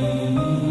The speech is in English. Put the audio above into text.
Mm-hmm.